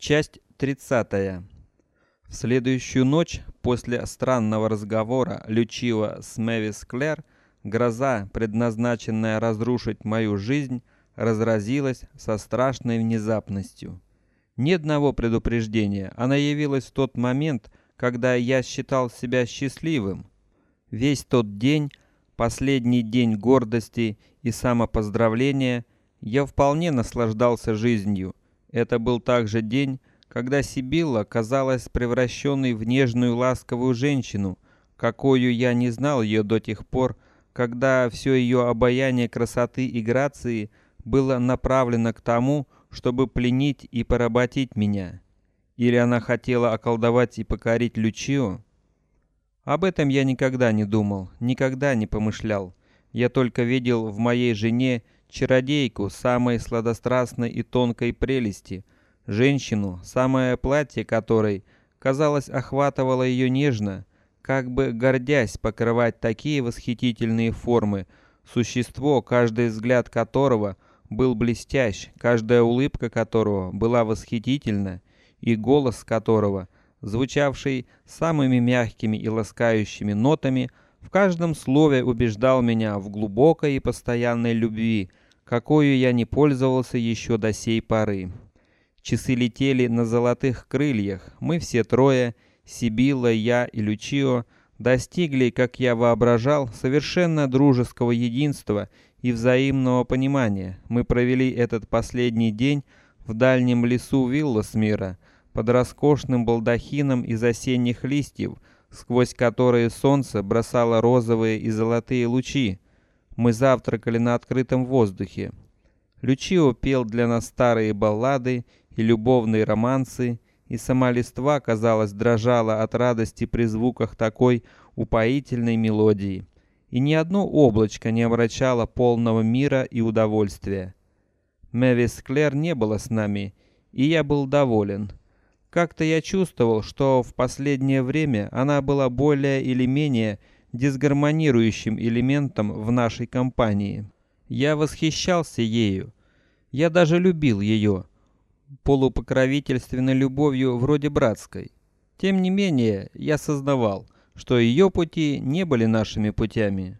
Часть 30. В следующую ночь после странного разговора Лючио с Мэвис Клэр, гроза, предназначенная разрушить мою жизнь, разразилась со страшной внезапностью. Ни одного предупреждения. Она явилась в тот момент, когда я считал себя счастливым. Весь тот день, последний день гордости и самопоздравления, я вполне наслаждался жизнью это был также день, когда Сибилла казалась превращенной в нежную ласковую женщину, какую я не знал ее до тех пор, когда все ее обаяние красоты и грации было направлено к тому, чтобы пленить и поработить меня. Или она хотела околдовать и покорить Лючио? Об этом я никогда не думал, никогда не помышлял. Я только видел в моей жене чародейку самой сладострастной и тонкой прелести, женщину, самое платье которой, казалось, охватывало ее нежно, как бы гордясь покрывать такие восхитительные формы, существо, каждый взгляд которого был блестящ, каждая улыбка которого была восхитительна, и голос которого, звучавший самыми мягкими и ласкающими нотами, в каждом слове убеждал меня в глубокой и постоянной любви, какую я не пользовался еще до сей поры. Часы летели на золотых крыльях. Мы все трое, Сибила, я и Лючио, достигли, как я воображал, совершенно дружеского единства и взаимного понимания. Мы провели этот последний день в дальнем лесу Вилласмира под роскошным балдахином из осенних листьев, сквозь которые солнце бросало розовые и золотые лучи. Мы завтракали на открытом воздухе. Лючио пел для нас старые баллады и любовные романсы, и сама листва, казалось, дрожала от радости при звуках такой упоительной мелодии. И ни одно облачко не обращало полного мира и удовольствия. Мэвис Клэр не было с нами, и я был доволен. Как-то я чувствовал, что в последнее время она была более или менее дисгармонирующим элементом в нашей компании. Я восхищался ею. Я даже любил ее полупокровительственной любовью вроде братской. Тем не менее, я сознавал, что ее пути не были нашими путями,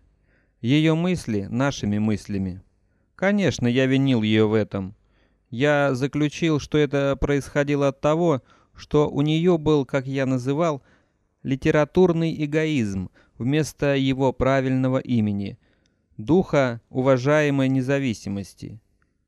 ее мысли нашими мыслями. Конечно, я винил ее в этом. Я заключил, что это происходило от того, что у нее был, как я называл, литературный эгоизм, вместо его правильного имени духа уважаемой независимости.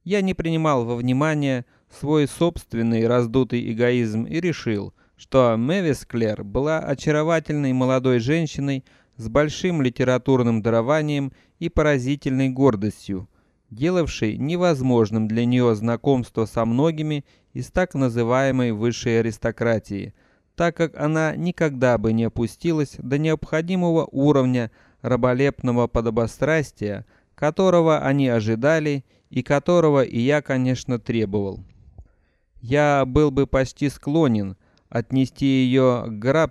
Я не принимал во внимание свой собственный раздутый эгоизм и решил, что Мэвис Клэр была очаровательной молодой женщиной с большим литературным дарованием и поразительной гордостью, делавшей невозможным для нее знакомство со многими из так называемой высшей аристократии – так как она никогда бы не опустилась до необходимого уровня раболепного подобострастия, которого они ожидали и которого и я, конечно, требовал. Я был бы почти склонен отнести ее к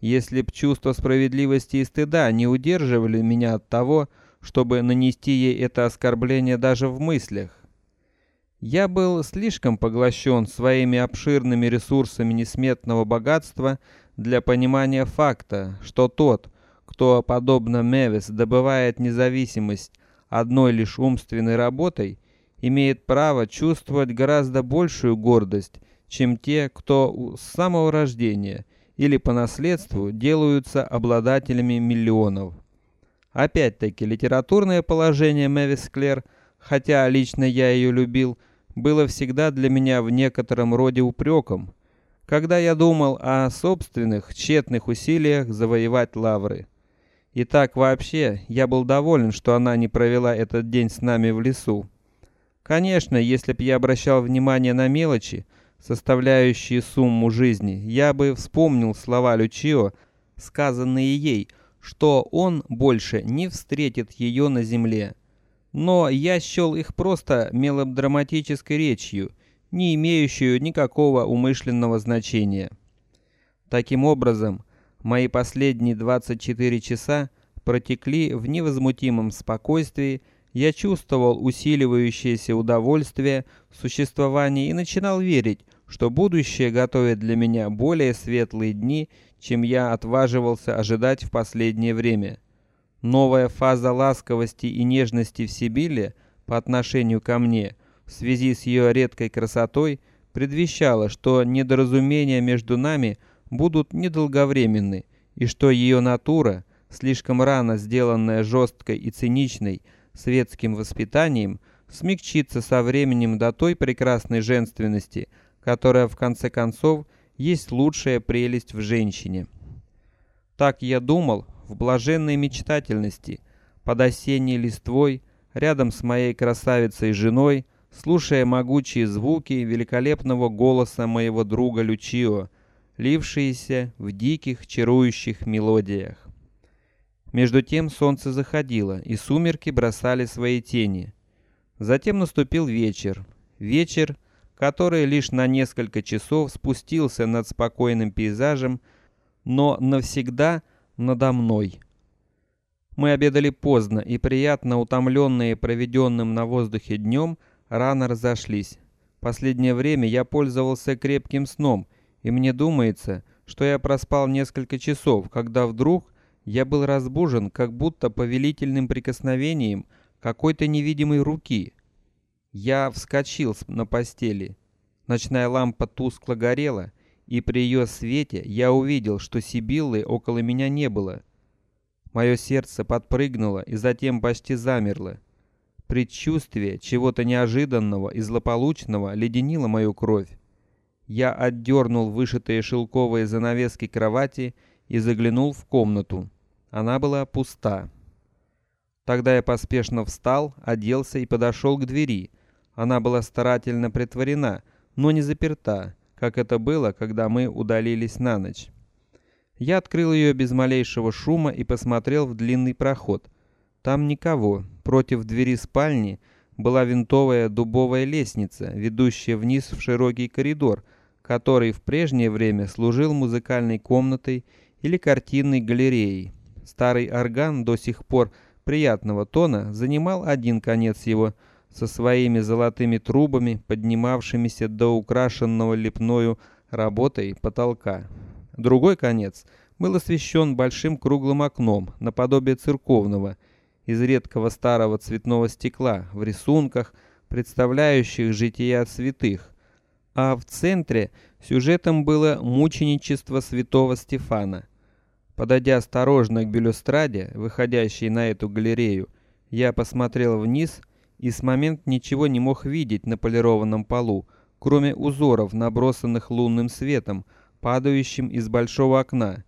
если б чувство справедливости и стыда не удерживали меня от того, чтобы нанести ей это оскорбление даже в мыслях. Я был слишком поглощен своими обширными ресурсами несметного богатства для понимания факта, что тот, кто, подобно Мевис, добывает независимость одной лишь умственной работой, имеет право чувствовать гораздо большую гордость, чем те, кто с самого рождения или по наследству делаются обладателями миллионов. Опять-таки литературное положение Мэвис Клэр, хотя лично я ее любил, было всегда для меня в некотором роде упреком, когда я думал о собственных тщетных усилиях завоевать лавры. И так вообще я был доволен, что она не провела этот день с нами в лесу. Конечно, если б я обращал внимание на мелочи, составляющие сумму жизни, я бы вспомнил слова Лючио, сказанные ей, что он больше не встретит ее на земле но я счел их просто мелодраматической речью, не имеющую никакого умышленного значения. Таким образом, мои последние 24 часа протекли в невозмутимом спокойствии. Я чувствовал усиливающееся удовольствие в существовании и начинал верить, что будущее готовит для меня более светлые дни, чем я отваживался ожидать в последнее время. Новая фаза ласковости и нежности в Сибиле по отношению ко мне в связи с ее редкой красотой предвещала, что недоразумения между нами будут недолговременны и что ее натура, слишком рано сделанная жесткой и циничной светским воспитанием, смягчится со временем до той прекрасной женственности, которая в конце концов есть лучшая прелесть в женщине. Так я думал в блаженной мечтательности, под осенней листвой, рядом с моей красавицей женой, слушая могучие звуки великолепного голоса моего друга Лючио, лившиеся в диких чарующих мелодиях. Между тем солнце заходило, и сумерки бросали свои тени. Затем наступил вечер, вечер, который лишь на несколько часов спустился над спокойным пейзажем, но навсегда надо мной. Мы обедали поздно и приятно утомленные проведенным на воздухе днем рано разошлись. Последнее время я пользовался крепким сном, и мне думается, что я проспал несколько часов, когда вдруг я был разбужен, как будто повелительным прикосновением какой-то невидимой руки. Я вскочил на постели. Ночная лампа тускло горела, и при ее свете я увидел, что Сибиллы около меня не было. Мое сердце подпрыгнуло и затем почти замерло. Предчувствие чего-то неожиданного и злополучного леденило мою кровь. Я отдернул вышитые шелковые занавески кровати и заглянул в комнату. Она была пуста. Тогда я поспешно встал, оделся и подошел к двери. Она была старательно притворена, но не заперта, как это было, когда мы удалились на ночь. Я открыл ее без малейшего шума и посмотрел в длинный проход. Там никого. Против двери спальни была винтовая дубовая лестница, ведущая вниз в широкий коридор, который в прежнее время служил музыкальной комнатой или картинной галереей. Старый орган до сих пор приятного тона занимал один конец его со своими золотыми трубами, поднимавшимися до украшенного лепною работой потолка. Другой конец был освещен большим круглым окном, наподобие церковного, из редкого старого цветного стекла, в рисунках, представляющих жития святых. А в центре сюжетом было мученичество святого Стефана. Подойдя осторожно к балюстраде, выходящей на эту галерею, я посмотрел вниз и с момент ничего не мог видеть на полированном полу, кроме узоров, набросанных лунным светом, падающим из большого окна.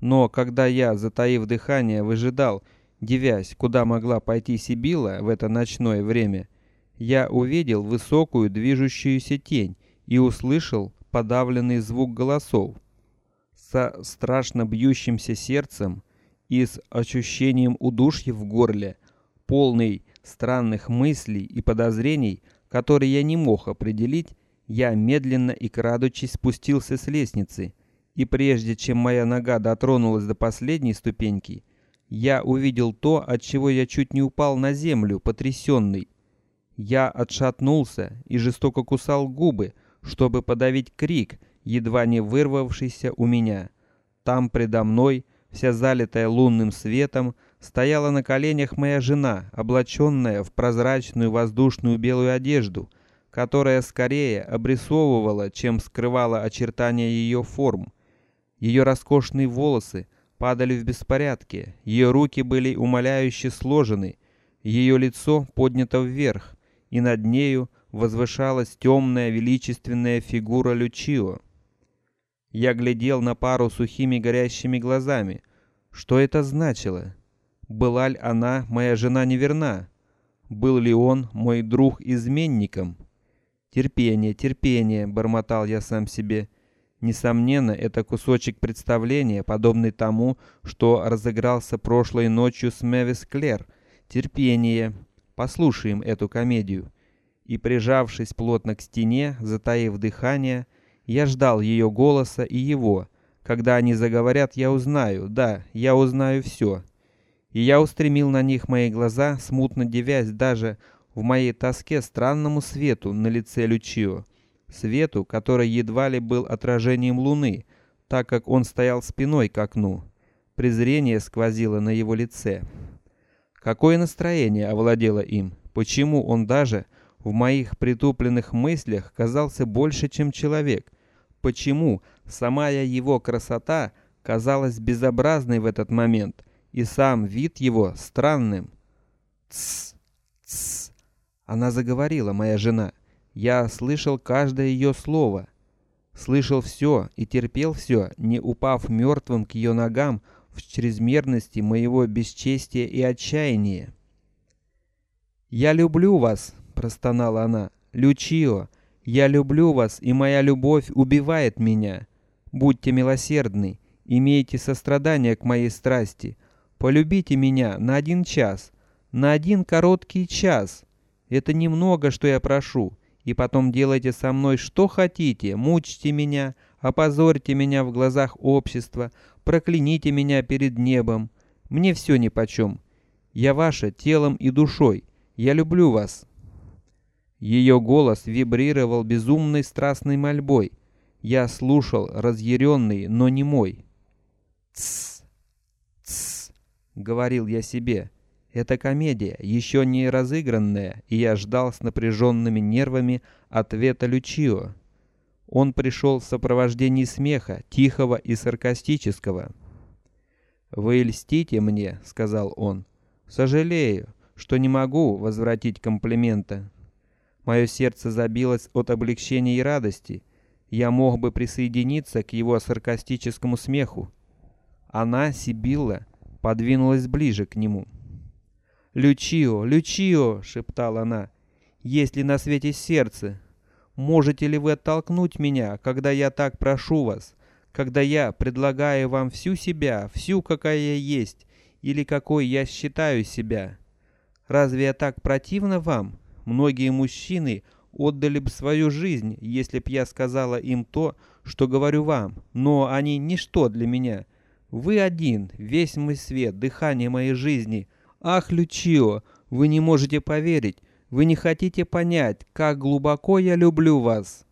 Но когда я, затаив дыхание, выжидал, девясь, куда могла пойти Сибила в это ночное время, я увидел высокую движущуюся тень и услышал подавленный звук голосов со страшно бьющимся сердцем и с ощущением удушья в горле, полный странных мыслей и подозрений, которые я не мог определить, я медленно и крадучись спустился с лестницы, и прежде чем моя нога дотронулась до последней ступеньки, я увидел то, от чего я чуть не упал на землю, потрясенный. Я отшатнулся и жестоко кусал губы, чтобы подавить крик, едва не вырвавшийся у меня. Там предо мной, вся залитая лунным светом, стояла на коленях моя жена, облаченная в прозрачную воздушную белую одежду, которая скорее обрисовывала, чем скрывала очертания ее форм. Ее роскошные волосы падали в беспорядке, ее руки были умоляюще сложены, ее лицо поднято вверх, и над нею возвышалась темная величественная фигура Лючио. Я глядел на пару сухими горящими глазами. Что это значило? Была ли она, моя жена, неверна? Был ли он, мой друг, изменником? Терпение, терпение, бормотал я сам себе. Несомненно, это кусочек представления, подобный тому, что разыгрался прошлой ночью с Мэвис Клэр. Терпение. Послушаем эту комедию. И прижавшись плотно к стене, затаив дыхание, я ждал ее голоса и его. Когда они заговорят, я узнаю. Да, я узнаю все. И я устремил на них мои глаза, смутно девясь даже в моей тоске странному свету на лице Лючио. свету, который едва ли был отражением луны, так как он стоял спиной к окну. Презрение сквозило на его лице. Какое настроение овладело им? Почему он даже в моих притупленных мыслях казался больше, чем человек? Почему сама его красота казалась безобразной в этот момент, и сам вид его странным? Тс, тс. Она заговорила, моя жена. Я слышал каждое ее слово, слышал все и терпел все, не упав мертвым к ее ногам в чрезмерности моего бесчестия и отчаяния. Я люблю вас, простонала она, Лючио. Я люблю вас, и моя любовь убивает меня. Будьте милосердны, имейте сострадание к моей страсти, полюбите меня на один час, на один короткий час. Это немного, что я прошу, и потом делайте со мной что хотите, мучьте меня, опозорьте меня в глазах общества, прокляните меня перед небом. Мне все ни по чем. Я ваша телом и душой. Я люблю вас. Ее голос вибрировал безумной страстной мольбой. Я слушал, разъяренный, но не мой. Тс, тс, говорил я себе. Это комедия, еще не разыгранная, и я ждал с напряженными нервами ответа Лючио. Он пришел в сопровождении смеха, тихого и саркастического. Вы льстите мне, сказал он. Сожалею, что не могу возвратить комплимента. Мое сердце забилось от облегчения и радости. Я мог бы присоединиться к его саркастическому смеху. Она, Сибилла, подвинулась ближе к нему. Лючио, Лючио, шептала она, есть ли на свете сердце? Можете ли вы оттолкнуть меня, когда я так прошу вас, когда я предлагаю вам всю себя, всю какая я есть, или какой я считаю себя? Разве я так противна вам? Многие мужчины отдали бы свою жизнь, если б я сказала им то, что говорю вам, но они ничто для меня. Вы один, весь мой свет, дыхание моей жизни. Ах, Лючио, вы не можете поверить, вы не хотите понять, как глубоко я люблю вас.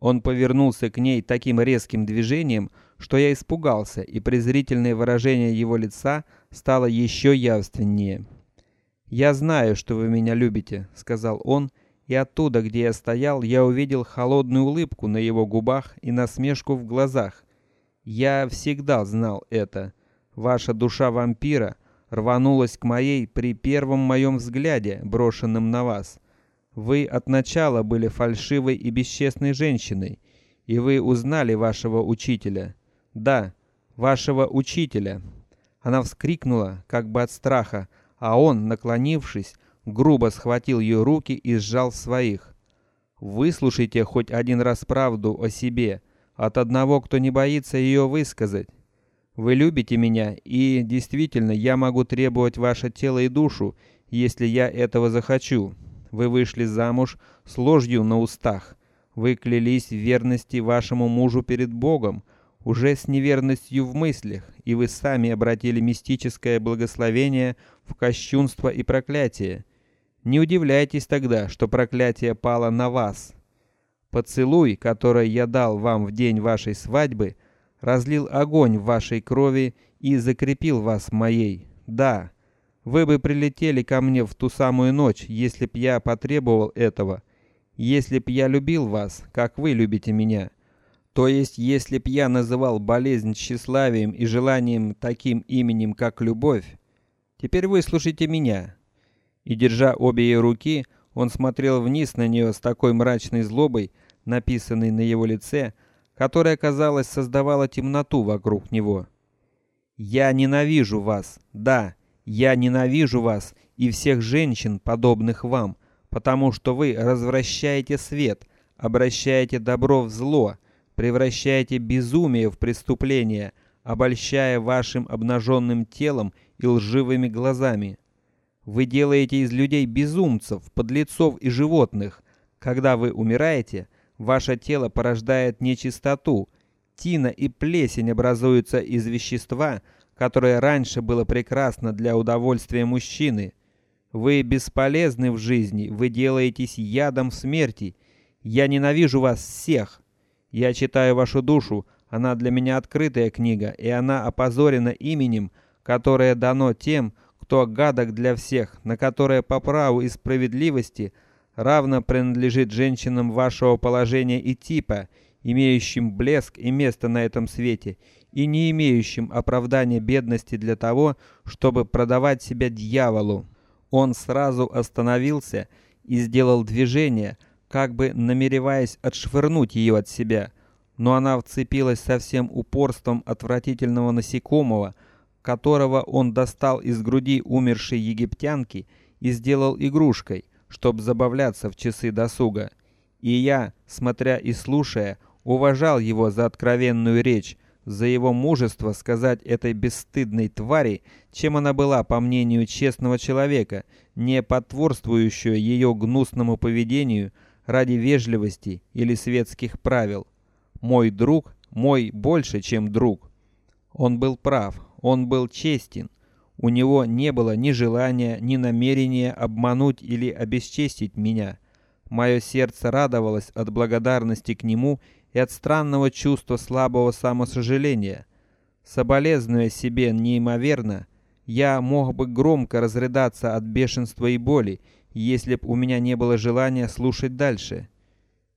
Он повернулся к ней таким резким движением, что я испугался, и презрительное выражение его лица стало еще явственнее. Я знаю, что вы меня любите, сказал он, и оттуда, где я стоял, я увидел холодную улыбку на его губах и насмешку в глазах. Я всегда знал это. Ваша душа вампира рванулась к моей при первом моем взгляде, брошенном на вас. Вы от начала были фальшивой и бесчестной женщиной, и вы узнали вашего учителя. Да, вашего учителя. Она вскрикнула, как бы от страха, а он, наклонившись, грубо схватил ее руки и сжал своих. Выслушайте хоть один раз правду о себе от одного, кто не боится ее высказать. Вы любите меня, и действительно, я могу требовать ваше тело и душу, если я этого захочу. Вы вышли замуж с ложью на устах. Вы клялись в верности вашему мужу перед Богом, уже с неверностью в мыслях, и вы сами обратили мистическое благословение в кощунство и проклятие. Не удивляйтесь тогда, что проклятие пало на вас. Поцелуй, который я дал вам в день вашей свадьбы, разлил огонь в вашей крови и закрепил вас моей. Да, вы бы прилетели ко мне в ту самую ночь, если б я потребовал этого, если б я любил вас, как вы любите меня. То есть, если б я называл болезнь тщеславием и желанием таким именем, как любовь. Теперь выслушайте меня. И держа обе ее руки, он смотрел вниз на нее с такой мрачной злобой, написанной на его лице, которая, казалось, создавала темноту вокруг него. Я ненавижу вас, да, я ненавижу вас и всех женщин, подобных вам, потому что вы развращаете свет, обращаете добро в зло превращаете безумие в преступление, обольщая вашим обнаженным телом и лживыми глазами. Вы делаете из людей безумцев, подлецов и животных. Когда вы умираете, ваше тело порождает нечистоту. Тина и плесень образуются из вещества, которое раньше было прекрасно для удовольствия мужчины. Вы бесполезны в жизни, вы делаетесь ядом смерти Я ненавижу вас всех. Я читаю вашу душу, она для меня открытая книга, и она опозорена именем, которое дано тем, кто гадок для всех, на которое по праву и справедливости равно принадлежит женщинам вашего положения и типа, имеющим блеск и место на этом свете, и не имеющим оправдания бедности для того, чтобы продавать себя дьяволу. Он сразу остановился и сделал движение, как бы намереваясь отшвырнуть ее от себя, но она вцепилась со всем упорством отвратительного насекомого, которого он достал из груди умершей египтянки и сделал игрушкой, чтобы забавляться в часы досуга. И я, смотря и слушая, уважал его за откровенную речь, за его мужество сказать этой бесстыдной твари, чем она была, по мнению честного человека, не потворствующую ее гнусному поведению ради вежливости или светских правил. Мой друг, мой больше, чем друг. Он был прав, он был честен. У него не было ни желания, ни намерения обмануть или обесчестить меня. Мое сердце радовалось от благодарности к нему и от странного чувства слабого самосожаления. Соболезнуя себе неимоверно, я мог бы громко разрыдаться от бешенства и боли, если б у меня не было желания слушать дальше.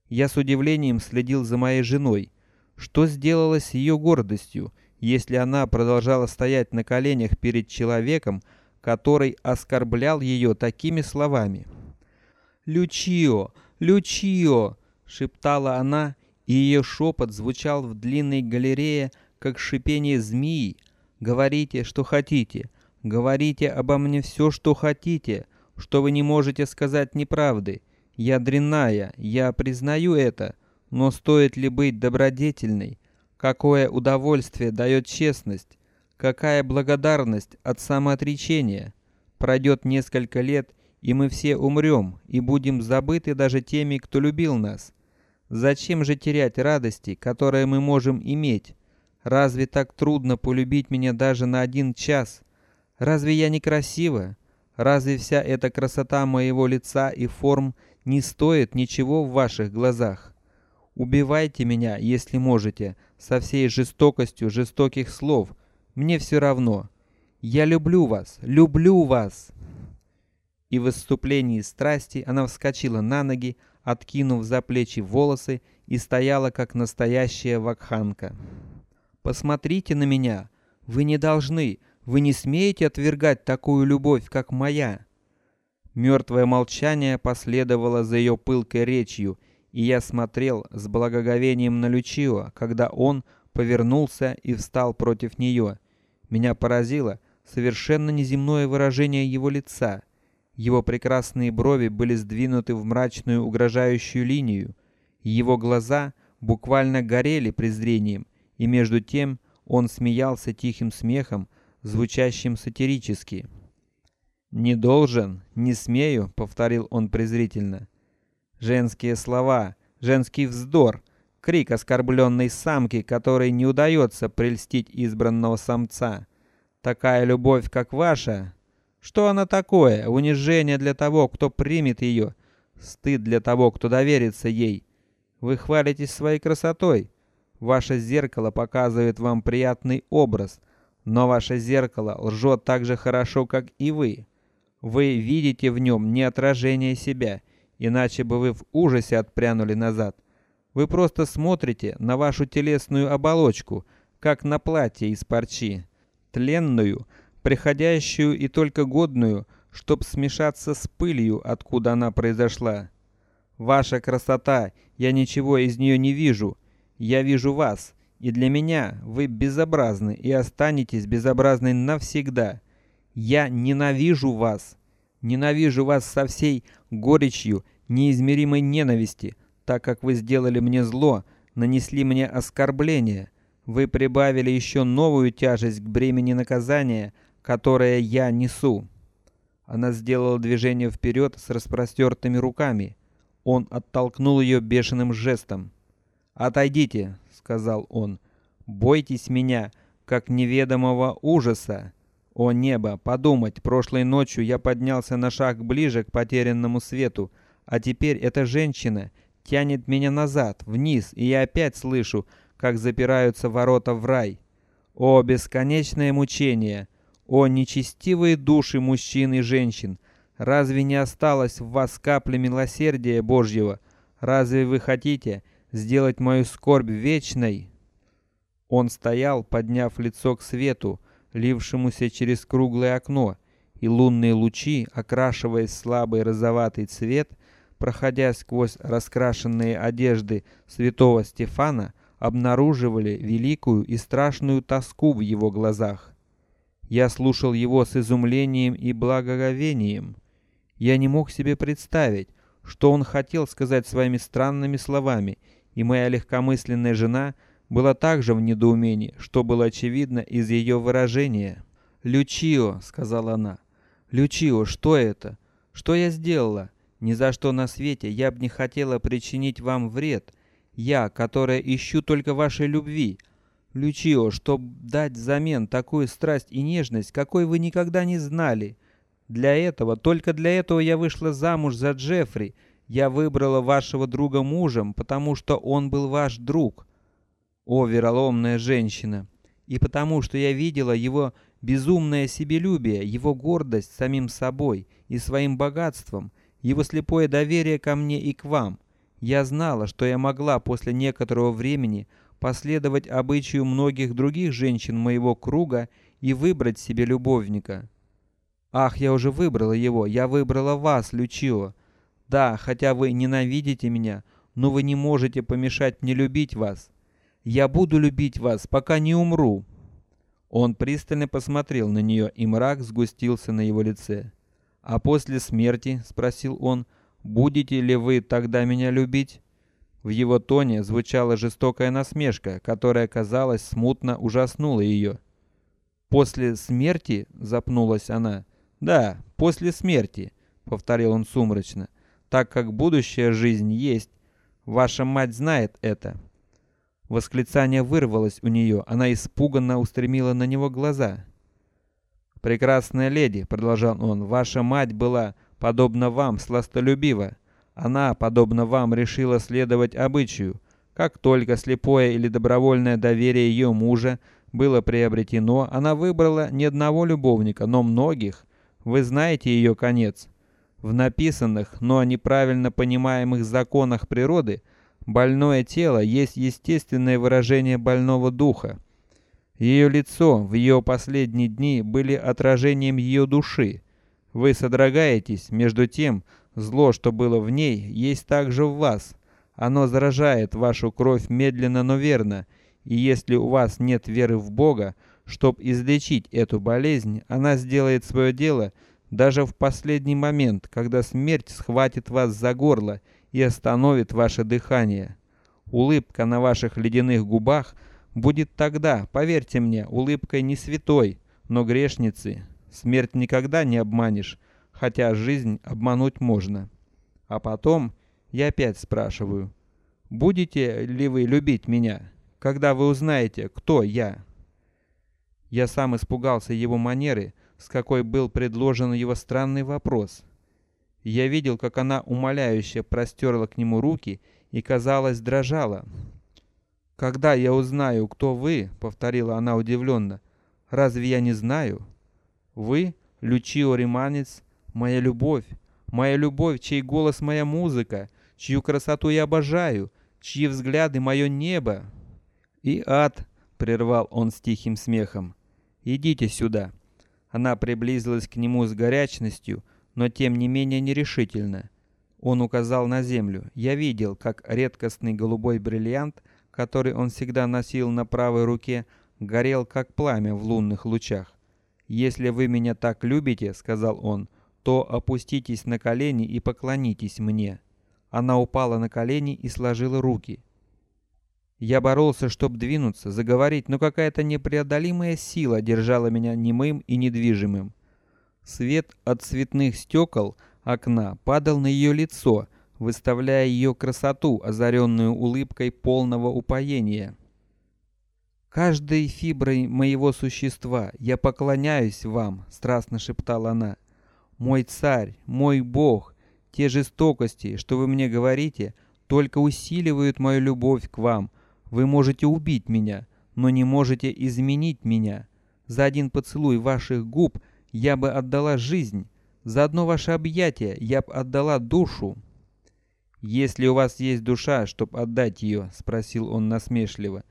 Я с удивлением следил за моей женой. Что сделалось ее гордостью, если она продолжала стоять на коленях перед человеком, который оскорблял ее такими словами? Лючио, Лючио, шептала она и ее шепот звучал в длинной галерее, как шипение змеи. Говорите, что хотите, говорите обо мне все, что хотите, что вы не можете сказать неправды. Я дрянная, я признаю это, но стоит ли быть добродетельной? Какое удовольствие дает честность? Какая благодарность от самоотречения? Пройдет несколько лет, и мы все умрем и будем забыты даже теми, кто любил нас. Зачем же терять радости, которые мы можем иметь? Разве так трудно полюбить меня даже на один час? Разве я не красива? Разве вся эта красота моего лица и форм не стоит ничего в ваших глазах? Убивайте меня, если можете, со всей жестокостью жестоких слов. Мне все равно. Я люблю вас, люблю вас. И в выступлении страсти она вскочила на ноги, откинув за плечи волосы, и стояла как настоящая вакханка. Посмотрите на меня. Вы не должны, вы не смеете отвергать такую любовь, как моя. Мертвое молчание последовало за ее пылкой речью, и я смотрел с благоговением на Лючио, когда он повернулся и встал против нее. Меня поразило совершенно неземное выражение его лица. Его прекрасные брови были сдвинуты в мрачную угрожающую линию, его глаза буквально горели презрением, и между тем он смеялся тихим смехом, звучащим сатирически. Не должен, не смею, повторил он презрительно. Женские слова, женский вздор, крик оскорбленной самки, которой не удается прельстить избранного самца. Такая любовь, как ваша, что она такое? Унижение для того, кто примет ее, стыд для того, кто доверится ей. Вы хвалитесь своей красотой. Ваше зеркало показывает вам приятный образ, но ваше зеркало лжет так же хорошо, как и вы. Вы видите в нем не отражение себя, иначе бы вы в ужасе отпрянули назад. Вы просто смотрите на вашу телесную оболочку, как на платье из парчи, тленную, приходящую и только годную, чтоб смешаться с пылью, откуда она произошла. Ваша красота, я ничего из нее не вижу. Я вижу вас, и для меня вы безобразны и останетесь безобразны навсегда. Я ненавижу вас, ненавижу вас со всей горечью неизмеримой ненависти, так как вы сделали мне зло, нанесли мне оскорбление. Вы прибавили еще новую тяжесть к бремени наказания, которое я несу. Она сделала движение вперед с распростертыми руками. Он оттолкнул ее бешеным жестом. Отойдите, сказал он. Бойтесь меня, как неведомого ужаса. О небо, подумать, прошлой ночью я поднялся на шаг ближе к потерянному свету, а теперь эта женщина, тянет меня назад, вниз, и я опять слышу, как запираются ворота в рай. О бесконечное мучение! О нечестивые души мужчин и женщин! Разве не осталось в вас капли милосердия Божьего? Разве вы хотите сделать мою скорбь вечной? Он стоял, подняв лицо к свету, лившемуся через круглое окно, и лунные лучи, окрашивая слабый розоватый цвет, проходя сквозь раскрашенные одежды святого Стефана, обнаруживали великую и страшную тоску в его глазах. Я слушал его с изумлением и благоговением. Я не мог себе представить, что он хотел сказать своими странными словами, и моя легкомысленная жена была также в недоумении, что было очевидно из ее выражения. Лючио, сказала она, Лючио, что это? Что я сделала? Ни за что на свете я бы не хотела причинить вам вред. Я, которая ищу только вашей любви. Лючио, чтобы дать взамен такую страсть и нежность, какой вы никогда не знали. Для этого, только для этого я вышла замуж за Джеффри. Я выбрала вашего друга мужем, потому что он был ваш друг. О, вероломная женщина! И потому что я видела его безумное себелюбие, его гордость самим собой и своим богатством, его слепое доверие ко мне и к вам. Я знала, что я могла после некоторого времени последовать обычаю многих других женщин моего круга и выбрать себе любовника. Ах, я уже выбрала его, я выбрала вас, Лючио. Да, хотя вы ненавидите меня, но вы не можете помешать мне любить вас. Я буду любить вас, пока не умру. Он пристально посмотрел на нее, и мрак сгустился на его лице. А после смерти, спросил он, будете ли вы тогда меня любить? В его тоне звучала жестокая насмешка, которая, казалось, смутно ужаснула ее. После смерти, запнулась она. Да, после смерти, повторил он сумрачно, так как будущая жизнь есть. Ваша мать знает это. Восклицание вырвалось у нее, она испуганно устремила на него глаза. Прекрасная леди, продолжал он, ваша мать была подобна вам, сластолюбива. Она, подобно вам, решила следовать обычаю. Как только слепое или добровольное доверие ее мужа было приобретено, она выбрала не одного любовника, но многих. Вы знаете ее конец. В написанных, но неправильно понимаемых законах природы больное тело есть естественное выражение больного духа. Ее лицо в ее последние дни были отражением ее души. Вы содрогаетесь, между тем зло, что было в ней, есть также в вас. Оно заражает вашу кровь медленно, но верно. И если у вас нет веры в Бога, Чтоб излечить эту болезнь, она сделает свое дело даже в последний момент, когда смерть схватит вас за горло и остановит ваше дыхание. Улыбка на ваших ледяных губах будет тогда, поверьте мне, улыбкой не святой, но грешницы. Смерть никогда не обманешь, хотя жизнь обмануть можно. А потом я опять спрашиваю: будете ли вы любить меня, когда вы узнаете, кто я? Я сам испугался его манеры, с какой был предложен его странный вопрос. Я видел, как она умоляюще простерла к нему руки и, казалось, дрожала. Когда я узнаю, кто вы, повторила она удивленно. Разве я не знаю? Вы, Лючио Риманец, моя любовь, моя любовь, чей голос моя музыка, чью красоту я обожаю, чьи взгляды мое небо. И ад, прервал он с тихим смехом. Идите сюда. Она приблизилась к нему с горячностью, но тем не менее нерешительно. Он указал на землю. Я видел, как редкостный голубой бриллиант, который он всегда носил на правой руке, горел как пламя в лунных лучах. Если вы меня так любите, сказал он, то опуститесь на колени и поклонитесь мне. Она упала на колени и сложила руки. Я боролся, чтобы двинуться, заговорить, но какая-то непреодолимая сила держала меня немым и недвижимым. Свет от цветных стекол окна падал на ее лицо, выставляя ее красоту, озаренную улыбкой полного упоения. Каждой фиброй моего существа я поклоняюсь вам, страстно шептала она. Мой царь, мой бог, те жестокости, что вы мне говорите, только усиливают мою любовь к вам. Вы можете убить меня, но не можете изменить меня. За один поцелуй ваших губ я бы отдала жизнь, за одно ваше объятие я бы отдала душу. Если у вас есть душа, чтоб отдать ее, спросил он насмешливо,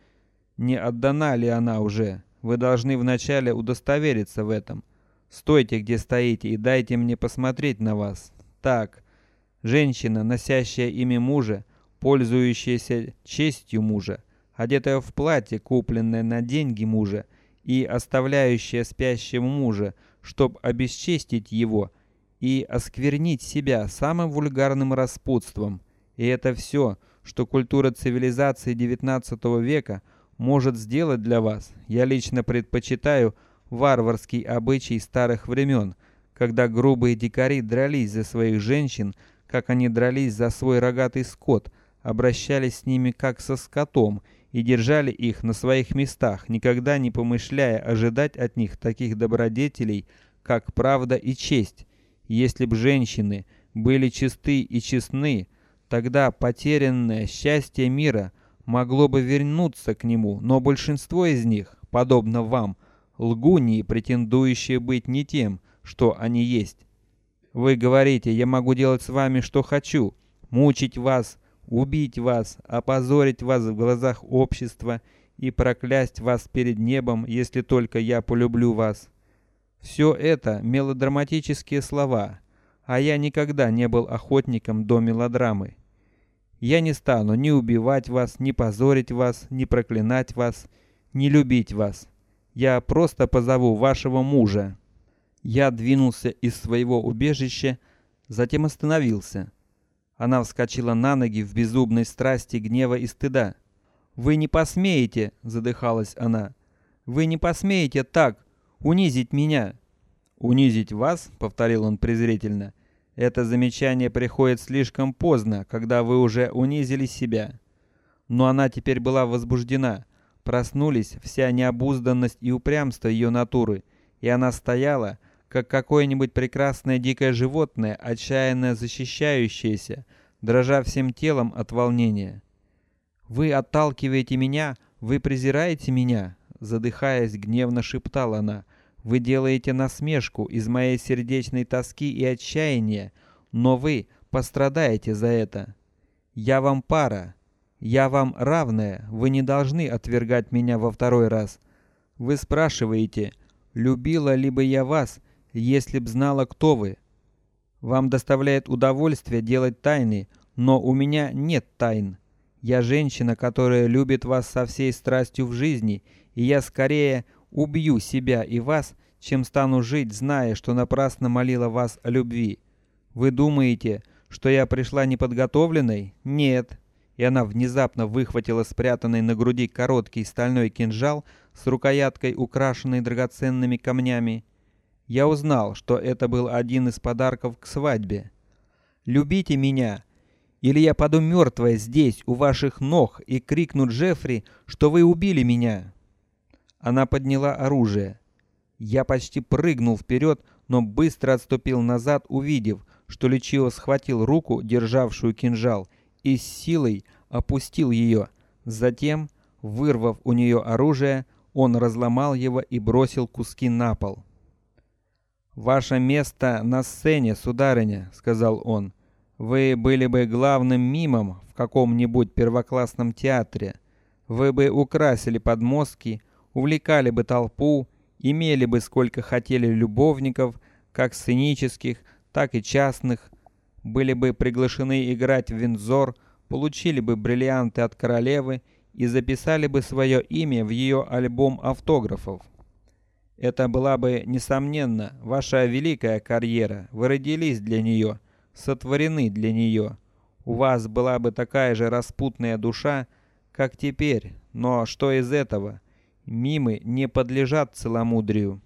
не отдана ли она уже? Вы должны вначале удостовериться в этом. Стойте, где стоите, и дайте мне посмотреть на вас. Так, женщина, носящая имя мужа, пользующаяся честью мужа, одетая в платье, купленное на деньги мужа, и оставляющая спящего мужа, чтоб обесчестить его и осквернить себя самым вульгарным распутством. И это все, что культура цивилизации XIX века может сделать для вас. Я лично предпочитаю варварский обычай старых времен, когда грубые дикари дрались за своих женщин, как они дрались за свой рогатый скот, обращались с ними как со скотом и держали их на своих местах, никогда не помышляя ожидать от них таких добродетелей, как правда и честь. Если б женщины были чисты и честны, тогда потерянное счастье мира могло бы вернуться к нему, но большинство из них, подобно вам, лгуньи, претендующие быть не тем, что они есть. Вы говорите, я могу делать с вами что хочу, мучить вас, убить вас, опозорить вас в глазах общества и проклясть вас перед небом, если только я полюблю вас. Все это мелодраматические слова, а я никогда не был охотником до мелодрамы. Я не стану ни убивать вас, ни позорить вас, ни проклинать вас, ни любить вас. Я просто позову вашего мужа. Я двинулся из своего убежища, затем остановился. Она вскочила на ноги в безумной страсти гнева и стыда. Вы не посмеете, задыхалась она. Вы не посмеете так унизить меня. Унизить вас, повторил он презрительно. Это замечание приходит слишком поздно, когда вы уже унизили себя. Но она теперь была возбуждена. Проснулись вся необузданность и упрямство ее натуры, и она стояла, как какое-нибудь прекрасное дикое животное, отчаянно защищающееся, дрожа всем телом от волнения. Вы отталкиваете меня, вы презираете меня, задыхаясь, гневно шептала она. Вы делаете насмешку из моей сердечной тоски и отчаяния, но вы пострадаете за это. Я вам пара, я вам равная, вы не должны отвергать меня во второй раз. Вы спрашиваете, любила ли бы я вас, если б знала, кто вы. Вам доставляет удовольствие делать тайны, но у меня нет тайн. Я женщина, которая любит вас со всей страстью в жизни, и я скорее убью себя и вас, чем стану жить, зная, что напрасно молила вас о любви. Вы думаете, что я пришла неподготовленной? Нет. И она внезапно выхватила спрятанный на груди короткий стальной кинжал с рукояткой, украшенной драгоценными камнями, я узнал, что это был один из подарков к свадьбе. Любите меня, или я паду мертвая здесь у ваших ног и крикну Джеффри, что вы убили меня. Она подняла оружие. Я почти прыгнул вперед, но быстро отступил назад, увидев, что Лючио схватил руку, державшую кинжал, и с силой опустил ее. Затем, вырвав у нее оружие, он разломал его и бросил куски на пол. Ваше место на сцене, сударыня, сказал он. Вы были бы главным мимом в каком-нибудь первоклассном театре. Вы бы украсили подмостки, увлекали бы толпу, имели бы сколько хотели любовников, как сценических, так и частных, были бы приглашены играть в Виндзор, получили бы бриллианты от королевы и записали бы свое имя в ее альбом автографов. Это была бы несомненно ваша великая карьера. Вы родились для нее, сотворены для нее. У вас была бы такая же распутная душа, как теперь. Но что из этого? Мимы не подлежат целомудрию.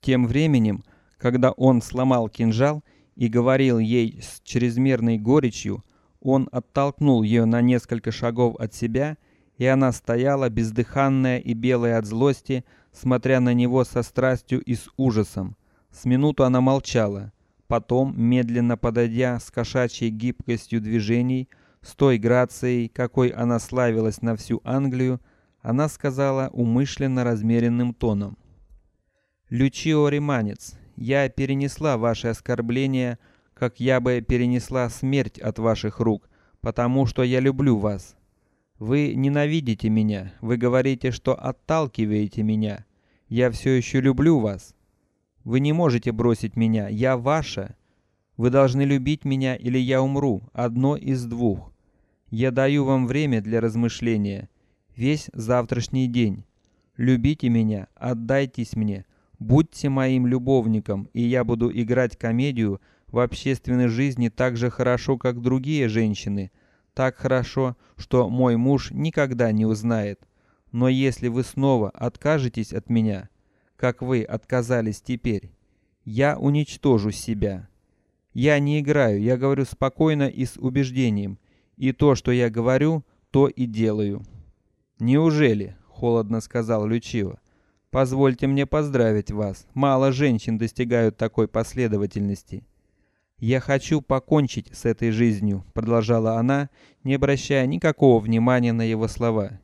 Тем временем, когда он сломал кинжал и говорил ей с чрезмерной горечью, он оттолкнул ее на несколько шагов от себя, и она стояла бездыханная и белая от злости, смотря на него со страстью и с ужасом. С минуту она молчала, потом, медленно подойдя с кошачьей гибкостью движений, с той грацией, какой она славилась на всю Англию, она сказала умышленно размеренным тоном: "Лючио Риманец, я перенесла ваши оскорбления, как я бы перенесла смерть от ваших рук, потому что я люблю вас. Вы ненавидите меня, вы говорите, что отталкиваете меня. Я все еще люблю вас. Вы не можете бросить меня, я ваша. Вы должны любить меня, или я умру. Одно из двух. Я даю вам время для размышления, весь завтрашний день. Любите меня, отдайтесь мне, будьте моим любовником, и я буду играть комедию в общественной жизни так же хорошо, как другие женщины, так хорошо, что мой муж никогда не узнает. Но если вы снова откажетесь от меня, как вы отказались теперь, я уничтожу себя. Я не играю, я говорю спокойно и с убеждением, и то, что я говорю, то и делаю. Неужели? холодно сказал Лючио. Позвольте мне поздравить вас. Мало женщин достигают такой последовательности. Я хочу покончить с этой жизнью, продолжала она, не обращая никакого внимания на его слова.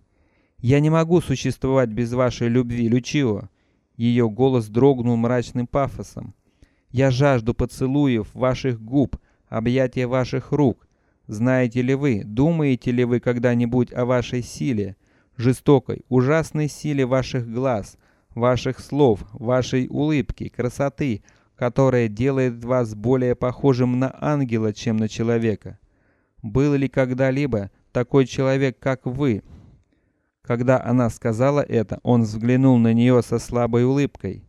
Я не могу существовать без вашей любви, Лючио. Ее голос дрогнул мрачным пафосом. Я жажду поцелуев ваших губ, объятия ваших рук. Знаете ли вы, думаете ли вы когда-нибудь о вашей силе, жестокой, ужасной силе ваших глаз, ваших слов, вашей улыбки, красоты, которая делает вас более похожим на ангела, чем на человека? Был ли когда-либо такой человек, как вы? Когда она сказала это, он взглянул на нее со слабой улыбкой.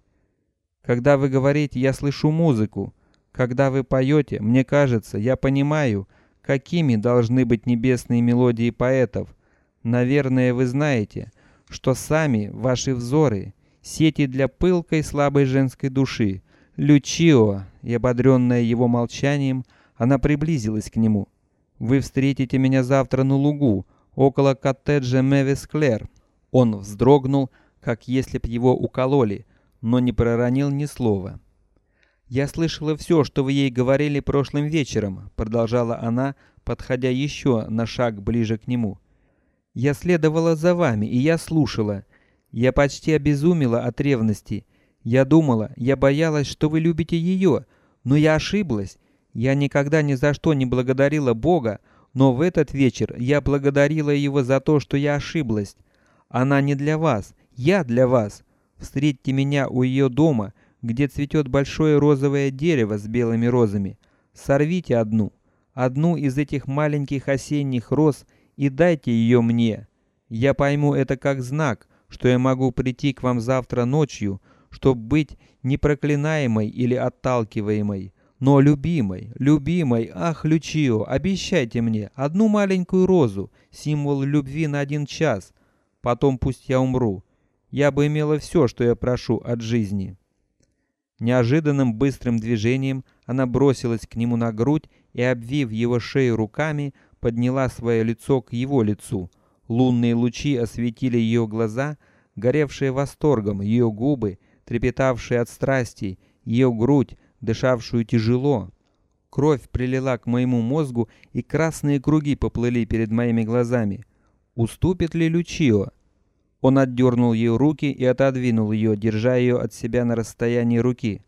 Когда вы говорите, я слышу музыку. Когда вы поете, мне кажется, я понимаю, какими должны быть небесные мелодии поэтов. Наверное, вы знаете, что сами ваши взоры сети для пылкой слабой женской души. Лючио, и ободренная его молчанием, она приблизилась к нему. Вы встретите меня завтра на лугу около коттеджа Мэвис Клэр. Он вздрогнул, как если б его укололи, но не проронил ни слова. Я слышала все, что вы ей говорили прошлым вечером, продолжала она, подходя еще на шаг ближе к нему. Я следовала за вами, и я слушала. Я почти обезумела от ревности. Я думала, я боялась, что вы любите ее, но я ошиблась. Я никогда ни за что не благодарила Бога, но в этот вечер я благодарила его за то, что я ошиблась. Она не для вас, я для вас. Встретьте меня у ее дома, где цветет большое розовое дерево с белыми розами. Сорвите одну, одну из этих маленьких осенних роз и дайте ее мне. Я пойму это как знак, что я могу прийти к вам завтра ночью, чтобы быть не проклинаемой или отталкиваемой, но любимой, любимой, ах, Лючио, обещайте мне одну маленькую розу, символ любви на один час. Потом пусть я умру, я бы имела все, что я прошу от жизни. Неожиданным быстрым движением она бросилась к нему на грудь и, обвив его шею руками, подняла свое лицо к его лицу. Лунные лучи осветили ее глаза, горевшие восторгом, ее губы, трепетавшие от страсти, ее грудь, дышавшую тяжело. Кровь прилила к моему мозгу, и красные круги поплыли перед моими глазами. Уступит ли Лючио? Он отдернул ее руки и отодвинул ее, держа ее от себя на расстоянии руки.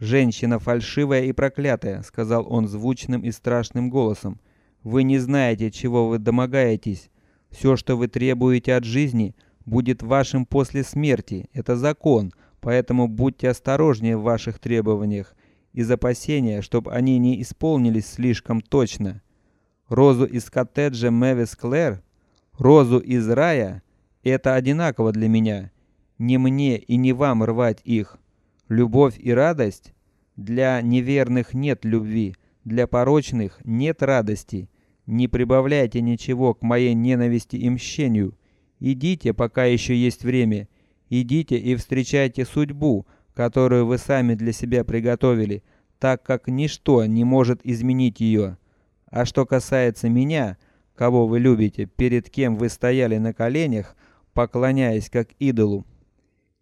Женщина фальшивая и проклятая, сказал он звучным и страшным голосом. Вы не знаете, чего вы домогаетесь. Все, что вы требуете от жизни, будет вашим после смерти. Это закон, поэтому будьте осторожнее в ваших требованиях из опасения, чтобы они не исполнились слишком точно. Розу из коттеджа Мэвис Клэр, розу из рая это одинаково для меня. Не мне и не вам рвать их. Любовь и радость для неверных нет любви, для порочных нет радости. Не прибавляйте ничего к моей ненависти и мщению. Идите, пока еще есть время. Идите и встречайте судьбу, которую вы сами для себя приготовили, так как ничто не может изменить ее. А что касается меня, кого вы любите, перед кем вы стояли на коленях, поклоняясь как идолу.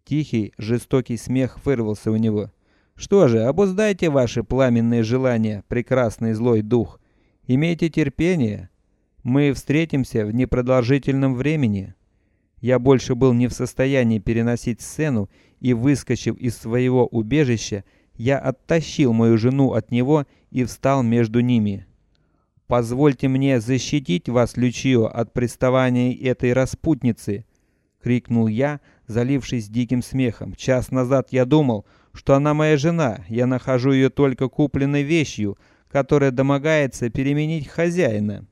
Тихий, жестокий смех вырвался у него. Что же, обуздайте ваши пламенные желания, прекрасный злой дух. Имейте терпение. Мы встретимся в непродолжительном времени. Я больше был не в состоянии переносить сцену, и выскочив из своего убежища, я оттащил мою жену от него и встал между ними. Позвольте мне защитить вас, Лючио, от приставаний этой распутницы, крикнул я, залившись диким смехом. Час назад я думал, что она моя жена. Я нахожу ее только купленной вещью, которая домогается переменить хозяина.